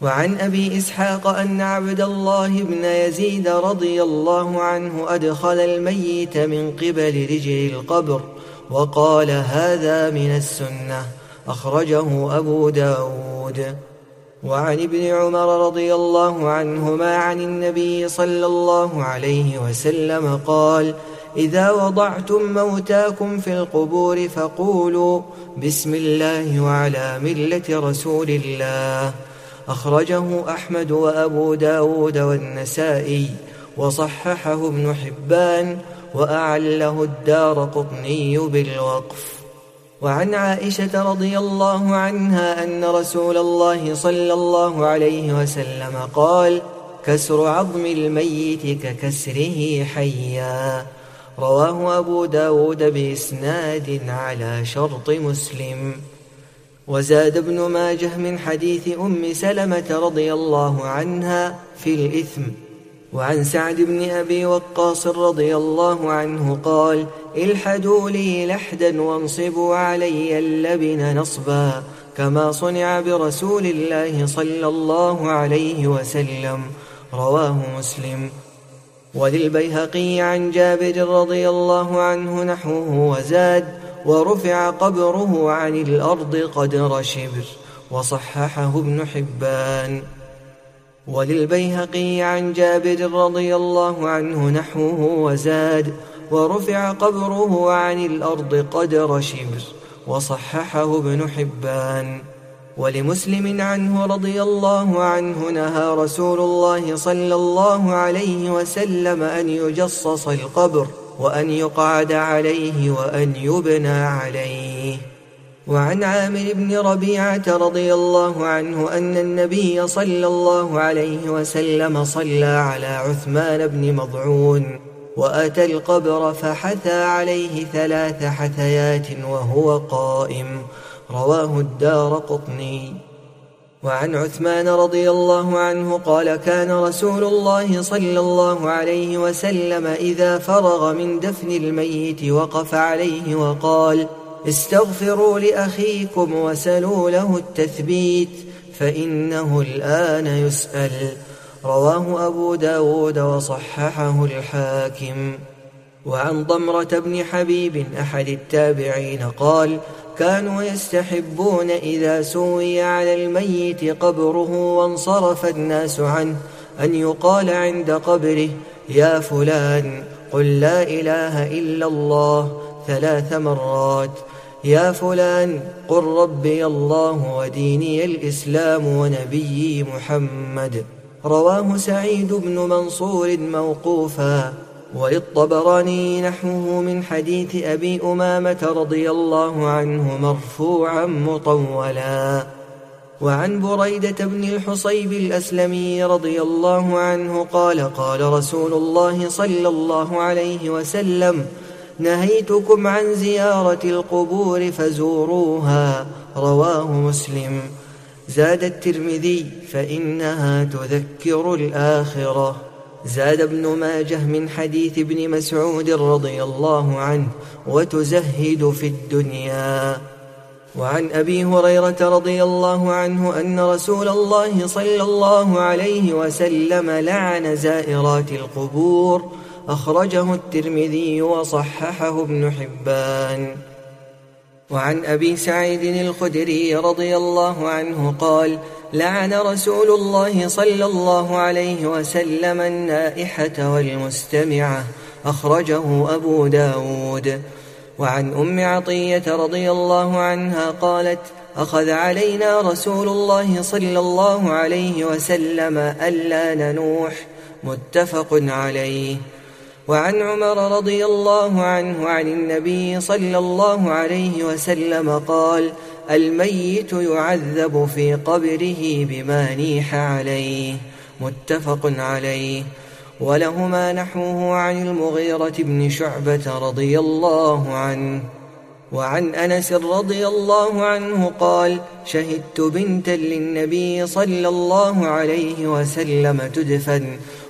وعن أبي إسحاق أن عبد الله بن يزيد رضي الله عنه أدخل الميت من قبل رجل القبر وقال هذا من السنة. أخرجه أبو داود. وعن ابن عمر رضي الله عنهما عن النبي صلى الله عليه وسلم قال إذا وضعتم موتاكم في القبور فقولوا بسم الله وعلى ملة رسول الله. أخرجه أحمد وأبو داود والنسائي وصححه ابن حبان وأعله الدار قطني بالوقف. وعن عائشة رضي الله عنها أن رسول الله صلى الله عليه وسلم قال كسر عظم الميت ككسره حيا. رواه أبو داود بإسناد على شرط مسلم. وزاد ابن ماجه من حديث أم سلمة رضي الله عنها في الإثم. وعن سعد بن أبي وقاص رضي الله عنه قال الحدوا لي لحدا وانصبوا علي اللبن نصبا كما صنع برسول الله صلى الله عليه وسلم رواه مسلم. وللبيهقي عن جابر رضي الله عنه نحوه وزاد ورفع قبره عن الأرض قدر شبر وصححه ابن حبان. وللبيهقي عن جابر رضي الله عنه نحوه وزاد ورفع قبره عن الأرض قدر شبر وصححه ابن حبان. ولمسلم عنه رضي الله عنه نهى رسول الله صلى الله عليه وسلم أن يجصص القبر وأن يقعد عليه وأن يبنى عليه. وعن عامر بن ربيعة رضي الله عنه أن النبي صلى الله عليه وسلم صلى على عثمان بن مضعون وأتى القبر فحثى عليه ثلاث حثيات وهو قائم. رواه الدار قطني. وعن عثمان رضي الله عنه قال كان رسول الله صلى الله عليه وسلم إذا فرغ من دفن الميت وقف عليه وقال استغفروا لأخيكم وسلوا له التثبيت فإنه الآن يسأل رواه أبو داود وصححه الحاكم. وعن ضمرة بن حبيب أحد التابعين قال كانوا يستحبون إذا سوي على الميت قبره وانصرف الناس عنه أن يقال عند قبره يا فلان قل لا إله إلا الله ثلاث مرات يا فلان قل ربي الله وديني الإسلام ونبيي محمد. رواه سعيد بن منصور موقوفا. وللطبراني نحوه من حديث أبي أمامة رضي الله عنه مرفوعا مطولا. وعن بريدة بن الحصيب الأسلمي رضي الله عنه قال قال رسول الله صلى الله عليه وسلم نهيتكم عن زيارة القبور فزوروها رواه مسلم. زاد الترمذي فإنها تذكر الآخرة. زاد ابن ماجه من حديث ابن مسعود رضي الله عنه وتزهد في الدنيا. وعن أبي هريرة رضي الله عنه أن رسول الله صلى الله عليه وسلم لعن زائرات القبور أخرجه الترمذي وصححه ابن حبان. وعن أبي سعيد الخدري رضي الله عنه قال لعن رسول الله صلى الله عليه وسلم النائحة والمستمعة أخرجه أبو داود. وعن أم عطية رضي الله عنها قالت أخذ علينا رسول الله صلى الله عليه وسلم ألا ننوح متفق عليه. وعن عمر رضي الله عنه عن النبي صلى الله عليه وسلم قال الميت يعذب في قبره بما نيح عليه. متفق عليه. ولهما نحوه عن المغيرة بن شعبة رضي الله عنه. وعن أنس رضي الله عنه قال شهدت بنتا للنبي صلى الله عليه وسلم تدفن.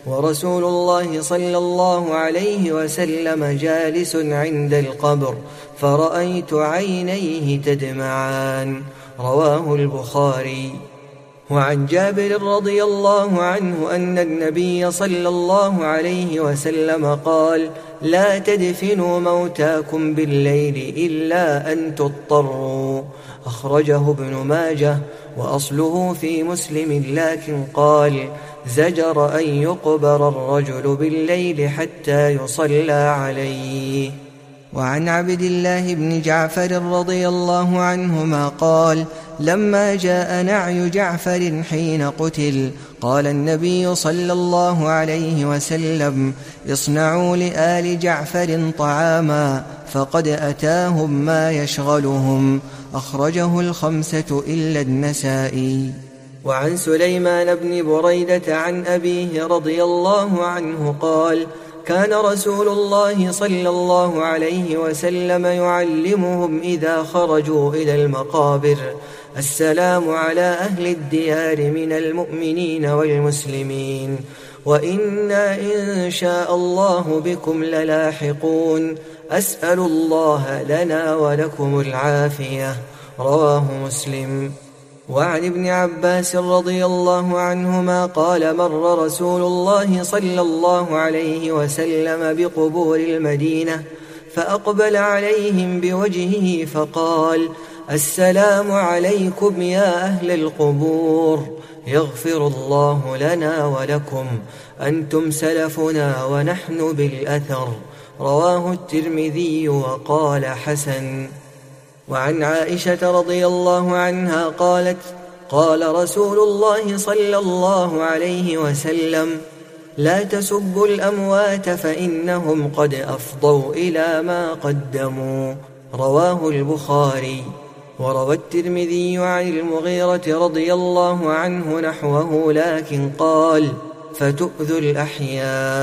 ورسول الله صلى الله عليه وسلم جالس عند القبر فرأيت عينيه تدمعان. رواه البخاري. وعن جابر رضي الله عنه أن النبي صلى الله عليه وسلم قال لا تدفنوا موتاكم بالليل إلا أن تضطروا أخرجه ابن ماجه وأصله في مسلم لكن قال زجر أن يقبر الرجل بالليل حتى يصلى عليه. وعن عبد الله بن جعفر رضي الله عنهما قال لما جاء نعي جعفر حين قتل قال النبي صلى الله عليه وسلم اصنعوا لآل جعفر طعاما فقد أتاهم ما يشغلهم. أخرجه الخمسة إلا النسائي. وعن سليمان بن بريدة عن أبيه رضي الله عنه قال كان رسول الله صلى الله عليه وسلم يعلمهم إذا خرجوا إلى المقابر. السلام على أهل الديار من المؤمنين والمسلمين. وإنا إن شاء الله بكم للاحقون. أسأل الله لنا ولكم العافية. رواه مسلم. وعن ابن عباس رضي الله عنهما قال مر رسول الله صلى الله عليه وسلم بقبور المدينة فأقبل عليهم بوجهه فقال السلام عليكم يا أهل القبور يغفر الله لنا ولكم أنتم سلفنا ونحن بالأثر. رواه الترمذي وقال حسن. وعن عائشة رضي الله عنها قالت قال رسول الله صلى الله عليه وسلم لا تسبوا الأموات فإنهم قد أفضوا إلى ما قدموا. رواه البخاري. وروى الترمذي عن المغيرة رضي الله عنه نحوه لكن قال فتؤذوا الأحياء.